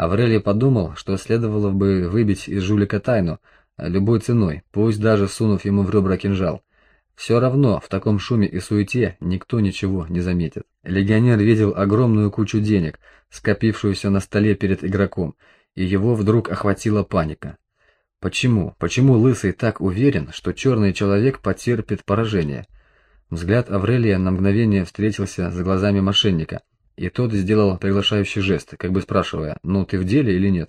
Аврелий подумал, что следовало бы выбить из жулика тайну, любой ценой, пусть даже сунув ему в ребра кинжал. Все равно в таком шуме и суете никто ничего не заметит. Легионер видел огромную кучу денег, скопившуюся на столе перед игроком, и его вдруг охватила паника. Почему? Почему Лысый так уверен, что черный человек потерпит поражение? Взгляд Аврелия на мгновение встретился с глазами мошенника, и тот сделал приглашающий жест, как бы спрашивая, ну ты в деле или нет?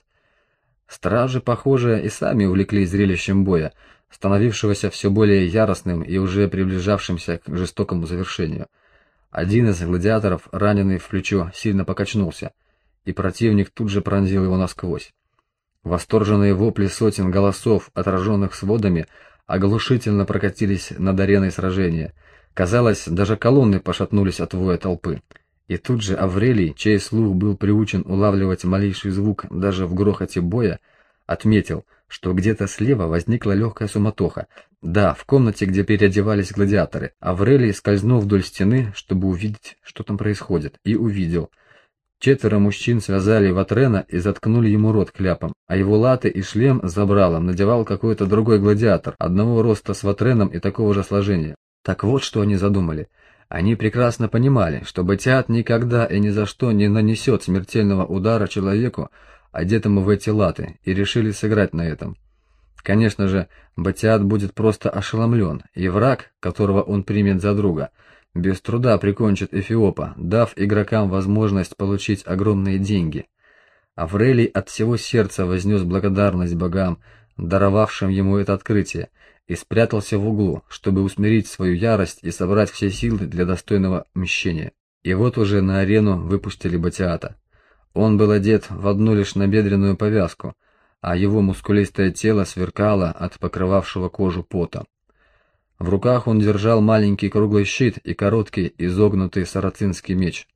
Стражи, похоже, и сами увлеклись зрелищем боя, становившегося все более яростным и уже приближавшимся к жестокому завершению. Один из гладиаторов, раненый в плечо, сильно покачнулся, и противник тут же пронзил его насквозь. Восторженные вопли сотен голосов, отраженных сводами, оглушительно прокатились над ареной сражения. Казалось, даже колонны пошатнулись от воя толпы. И тут же Аврелий, чей слух был приучен улавливать малейший звук даже в грохоте боя, отметил, что где-то слева возникла легкая суматоха. Да, в комнате, где переодевались гладиаторы. Аврелий скользнул вдоль стены, чтобы увидеть, что там происходит, и увидел. Четверо мужчин связали Ватрена и заткнули ему рот кляпом, а его латы и шлем с забралом надевал какой-то другой гладиатор, одного роста с Ватреном и такого же сложения. Так вот, что они задумали – они прекрасно понимали, что Батиат никогда и ни за что не нанесет смертельного удара человеку, одетому в эти латы, и решили сыграть на этом. Конечно же, Батиат будет просто ошеломлен, и враг, которого он примет за друга, без труда прикончит Эфиопа, дав игрокам возможность получить огромные деньги. Аврелий от всего сердца вознес благодарность богам, даровавшим ему это открытие, и спрятался в углу, чтобы усмирить свою ярость и собрать все силы для достойного мщения. И вот уже на арену выпустили Батиата. Он был одет в одну лишь набедренную повязку, а его мускулистое тело сверкало от покрывавшего кожу пота. В руках он держал маленький круглый щит и короткий изогнутый сарацинский меч.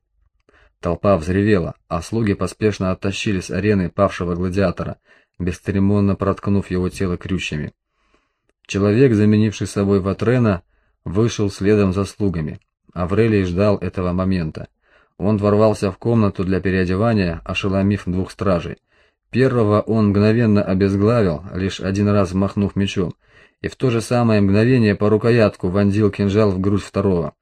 Толпа взревела, а слуги поспешно оттащили с арены павшего гладиатора, бесцеремонно проткнув его тело крючьями. Человек, заменивший собой Ватрена, вышел следом за слугами. Аврелий ждал этого момента. Он ворвался в комнату для переодевания, ошеломив двух стражей. Первого он мгновенно обезглавил, лишь один раз махнув мечом, и в то же самое мгновение по рукоятку вонзил кинжал в грудь второго.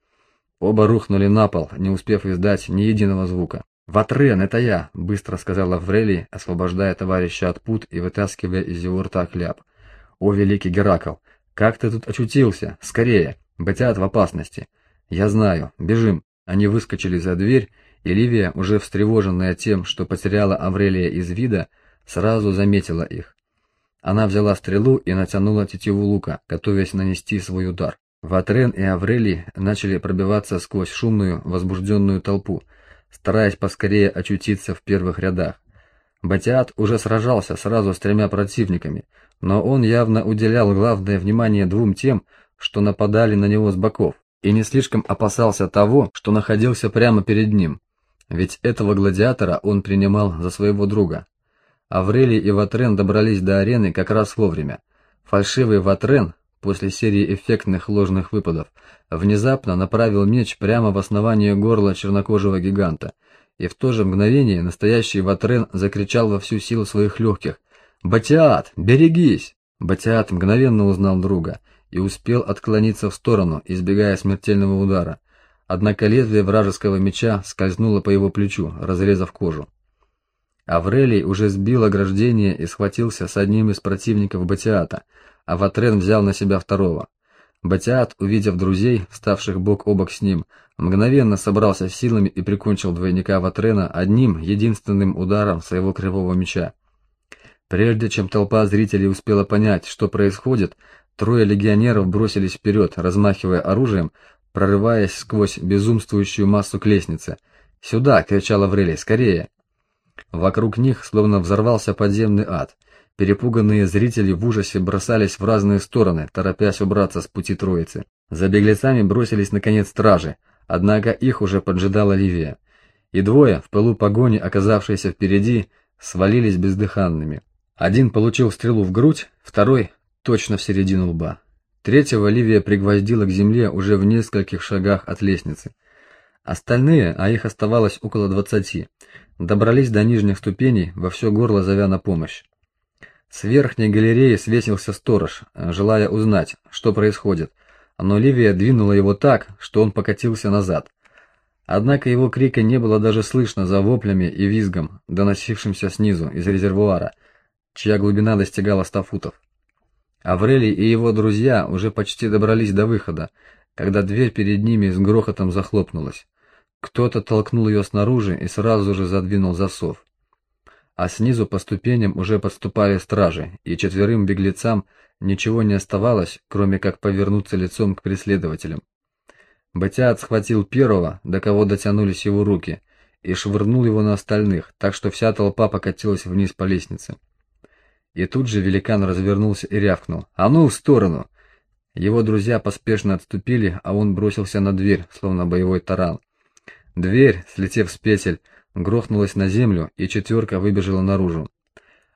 Оба рухнули на пол, не успев издать ни единого звука. «Ватрен, это я!» — быстро сказал Аврелий, освобождая товарища от пут и вытаскивая из его рта хляб. «О, великий Геракл! Как ты тут очутился? Скорее! Батят в опасности!» «Я знаю. Бежим!» Они выскочили за дверь, и Ливия, уже встревоженная тем, что потеряла Аврелия из вида, сразу заметила их. Она взяла стрелу и натянула тетиву лука, готовясь нанести свой удар. Ватрен и Аврелий начали пробиваться сквозь шумную, возбужденную толпу, стараясь поскорее очутиться в первых рядах. Батиат уже сражался сразу с тремя противниками, но он явно уделял главное внимание двум тем, что нападали на него с боков, и не слишком опасался того, что находился прямо перед ним, ведь этого гладиатора он принимал за своего друга. Аврелий и Ватрен добрались до арены как раз вовремя. Фальшивый Ватрен, после серии эффектных ложных выпадов, внезапно направил меч прямо в основание горла чернокожего гиганта, и в то же мгновение настоящий Ватрен закричал во всю силу своих легких «Батиат, берегись!» Батиат мгновенно узнал друга и успел отклониться в сторону, избегая смертельного удара. Однако лезвие вражеского меча скользнуло по его плечу, разрезав кожу. Аврелий уже сбил ограждение и схватился с одним из противников Батиата, а Ватрен взял на себя второго. Батиат, увидев друзей, ставших бок о бок с ним, мгновенно собрался силами и прикончил двойника Ватрена одним единственным ударом своего кривого меча. Прежде чем толпа зрителей успела понять, что происходит, трое легионеров бросились вперед, размахивая оружием, прорываясь сквозь безумствующую массу к лестнице. «Сюда!» — кричал Аврелий. «Скорее!» Вокруг них словно взорвался подземный ад. Перепуганные зрители в ужасе бросались в разные стороны, торопясь убраться с пути троицы. За беглецами бросились наконец стражи, однако их уже поджидала Ливия. И двое, в пылу погони, оказавшиеся впереди, свалились бездыханными. Один получил стрелу в грудь, второй точно в середину лба. Третьего Ливия пригвоздила к земле уже в нескольких шагах от лестницы. Остальные, а их оставалось около двадцати, добрались до нижних ступеней, во все горло зовя на помощь. С верхней галереи свесился сторож, желая узнать, что происходит, но Ливия двинула его так, что он покатился назад. Однако его крика не было даже слышно за воплями и визгом, доносившимся снизу из резервуара, чья глубина достигала ста футов. Аврелий и его друзья уже почти добрались до выхода, когда дверь перед ними с грохотом захлопнулась. Кто-то толкнул ее снаружи и сразу же задвинул засов. А снизу по ступеням уже подступали стражи, и четверым беглецам ничего не оставалось, кроме как повернуться лицом к преследователям. Батиат схватил первого, до кого дотянулись его руки, и швырнул его на остальных, так что вся толпа покатилась вниз по лестнице. И тут же великан развернулся и рявкнул: "А ну в сторону!" Его друзья поспешно отступили, а он бросился на дверь, словно боевой таран. Дверь, слетев с петель, грохнулась на землю, и четверка выбежала наружу.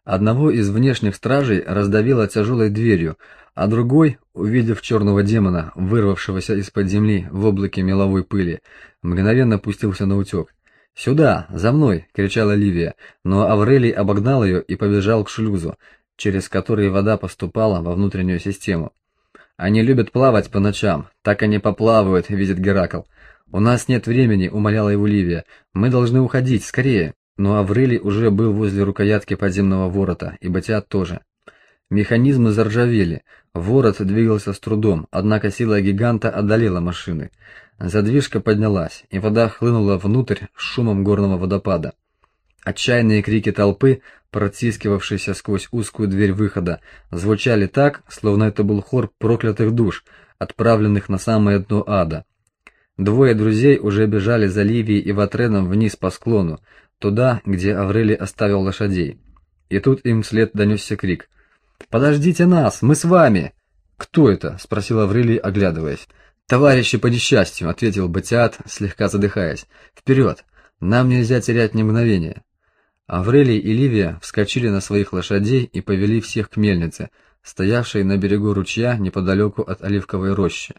Одного из внешних стражей раздавило тяжелой дверью, а другой, увидев черного демона, вырвавшегося из-под земли в облаке меловой пыли, мгновенно пустился на утек. «Сюда, за мной!» — кричала Ливия, но Аврелий обогнал ее и побежал к шлюзу, через который вода поступала во внутреннюю систему. «Они любят плавать по ночам, так они поплавают», — видит Геракл. «У нас нет времени», — умоляла его Ливия. «Мы должны уходить, скорее». Но Аврелий уже был возле рукоятки подземного ворота, и Батиат тоже. Механизмы заржавели, ворот двигался с трудом, однако сила гиганта одолела машины. Задвижка поднялась, и вода хлынула внутрь шумом горного водопада. Отчаянные крики толпы, протискивавшейся сквозь узкую дверь выхода, звучали так, словно это был хор проклятых душ, отправленных на самое дно ада. Двое друзей уже бежали за Ливией и Ватреном вниз по склону, туда, где Аврелий оставил лошадей. И тут им вслед донесся крик: "Подождите нас, мы с вами!" "Кто это?" спросил Аврелий, оглядываясь. "Товарищи по несчастью", ответил Батиат, слегка задыхаясь. «Вперед! Нам нельзя терять ни мгновения". Аврелий и Ливия вскочили на своих лошадей и повели всех к мельнице, стоявшей на берегу ручья неподалеку от оливковой рощи.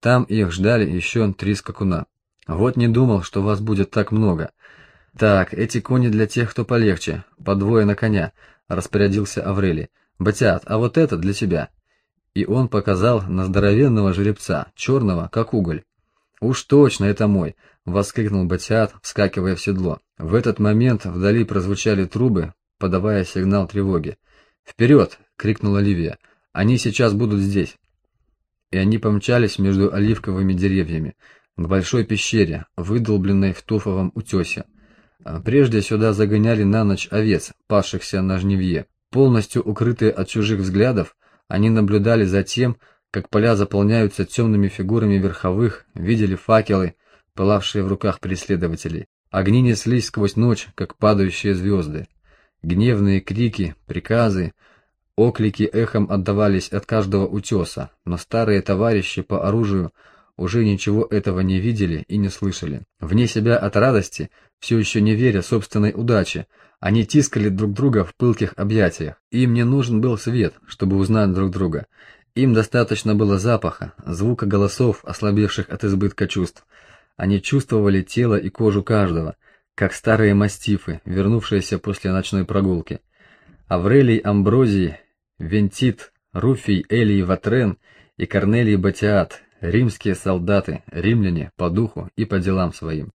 Там их ждали еще три скакуна. Вот не думал, что вас будет так много. Так, эти кони для тех, кто полегче, по двое на коня, распорядился Аврелий. Батят, а вот это для тебя. И он показал на здоровенного жеребца, черного, как уголь. Уж точно это мой, воскликнул Батят, вскакивая в седло. В этот момент вдали прозвучали трубы, подавая сигнал тревоги. «Вперед!» — крикнула Ливия. Они сейчас будут здесь. И они помчались между оливковыми деревьями к большой пещере, выдолбленной в туфовом утесе. А прежде сюда загоняли на ночь овец, пасшихся на жнивье. Полностью укрытые от чужих взглядов, они наблюдали за тем, как поля заполняются темными фигурами верховых, видели факелы, пылавшие в руках преследователей. Огни неслись сквозь ночь, как падающие звезды. Гневные крики, приказы, оклики эхом отдавались от каждого утеса, но старые товарищи по оружию уже ничего этого не видели и не слышали. Вне себя от радости, все еще не веря собственной удаче, они тискали друг друга в пылких объятиях. Им не нужен был свет, чтобы узнать друг друга. Им достаточно было запаха, звука голосов, ослабевших от избытка чувств. Они чувствовали тело и кожу каждого, как старые мастифы, вернувшиеся после ночной прогулки. Аврелий Амброзий, Вентит, Руфий Элий Ватрен и Корнелий Батиат римские солдаты, римляне по духу и по делам своим.